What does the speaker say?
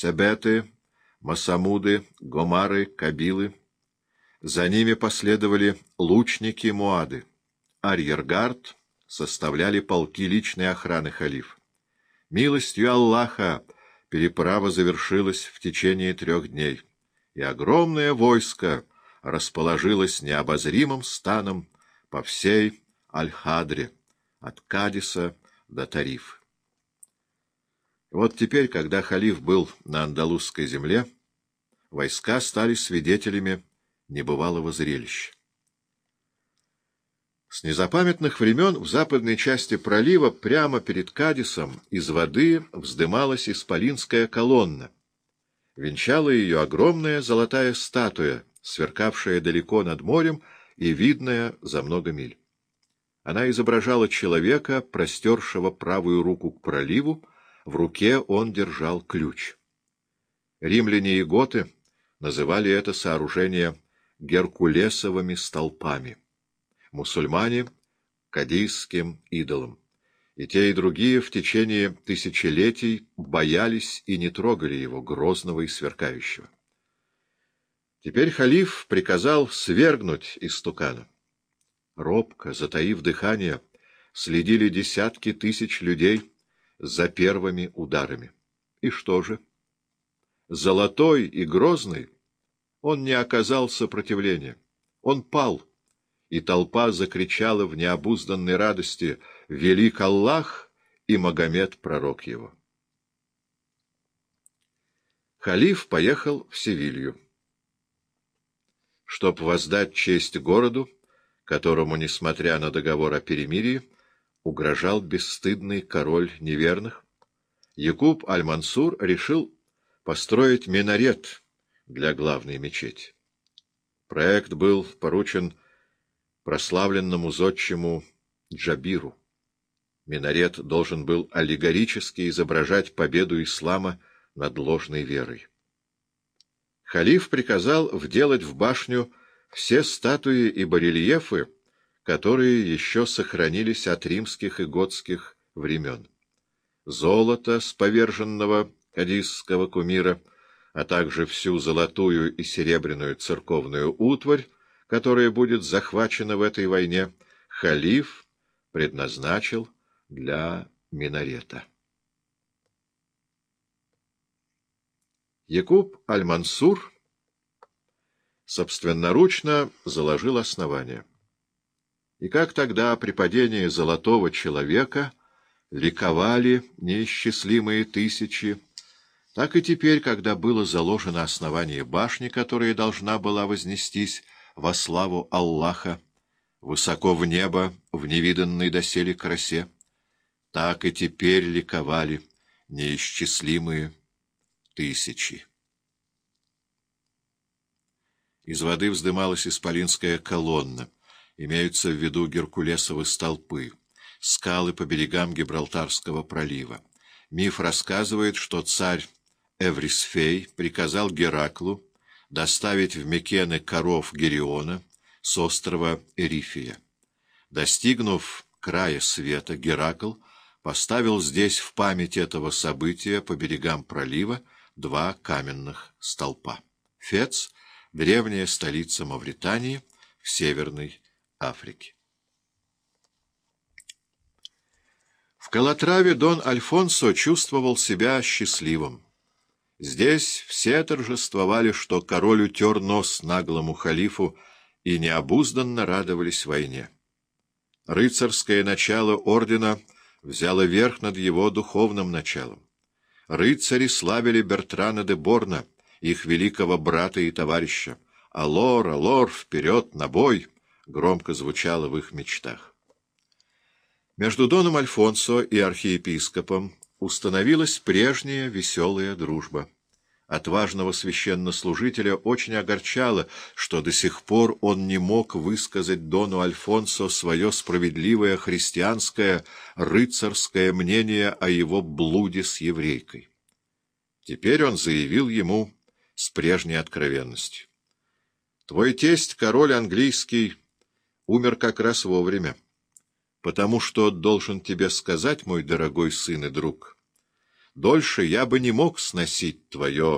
Себеты, Масамуды, Гомары, Кабилы. За ними последовали лучники Муады. Арьергард составляли полки личной охраны халиф. Милостью Аллаха переправа завершилась в течение трех дней, и огромное войско расположилось необозримым станом по всей Аль-Хадре, от Кадиса до Тариф. Вот теперь, когда халиф был на андалузской земле, войска стали свидетелями небывалого зрелища. С незапамятных времен в западной части пролива прямо перед Кадисом из воды вздымалась исполинская колонна. Венчала ее огромная золотая статуя, сверкавшая далеко над морем и видная за много миль. Она изображала человека, простершего правую руку к проливу, в руке он держал ключ. Римляне и готы называли это сооружение геркулесовыми столпами. Мусульмане — кадийским идолом. И те, и другие в течение тысячелетий боялись и не трогали его, грозного и сверкающего. Теперь халиф приказал свергнуть истукана. Робко, затаив дыхание, следили десятки тысяч людей за первыми ударами. И что же? Золотой и грозный он не оказал сопротивления. Он пал, и толпа закричала в необузданной радости «Велик Аллах!» и Магомед, пророк его. Халиф поехал в Севилью. Чтоб воздать честь городу, которому, несмотря на договор о перемирии, угрожал бесстыдный король неверных, Якуб Аль-Мансур решил построить минарет для главной мечети. Проект был поручен прославленному зодчему Джабиру. Минарет должен был аллегорически изображать победу ислама над ложной верой. Халиф приказал вделать в башню все статуи и барельефы, которые еще сохранились от римских и готских времен. Золото с поверженного кадисского кумира, а также всю золотую и серебряную церковную утварь, которая будет захвачена в этой войне, халиф предназначил для минарета. Якуб Аль-Мансур собственноручно заложил основание. И как тогда при падении золотого человека ликовали неисчислимые тысячи, так и теперь, когда было заложено основание башни, которая должна была вознестись во славу Аллаха, высоко в небо, в невиданной доселе красе, так и теперь ликовали неисчислимые тысячи. Из воды вздымалась исполинская колонна. Имеются в виду Геркулесовы столпы, скалы по берегам Гибралтарского пролива. Миф рассказывает, что царь Эврисфей приказал Гераклу доставить в Микены коров Гериона с острова Эрифия. Достигнув края света, Геракл поставил здесь в память этого события по берегам пролива два каменных столпа. Фец — древняя столица Мавритании в Северной Африке. В Калатраве Дон Альфонсо чувствовал себя счастливым. Здесь все торжествовали, что король утер нос наглому халифу и необузданно радовались войне. Рыцарское начало ордена взяло верх над его духовным началом. Рыцари славили Бертрана де Борна — их великого брата и товарища. «Алор, алор, вперед, на бой!» — громко звучало в их мечтах. Между Доном Альфонсо и архиепископом установилась прежняя веселая дружба. Отважного священнослужителя очень огорчало, что до сих пор он не мог высказать Дону Альфонсо свое справедливое христианское рыцарское мнение о его блуде с еврейкой. Теперь он заявил ему с прежней откровенностью. Твой тесть, король английский, умер как раз вовремя, потому что должен тебе сказать, мой дорогой сын и друг, дольше я бы не мог сносить твое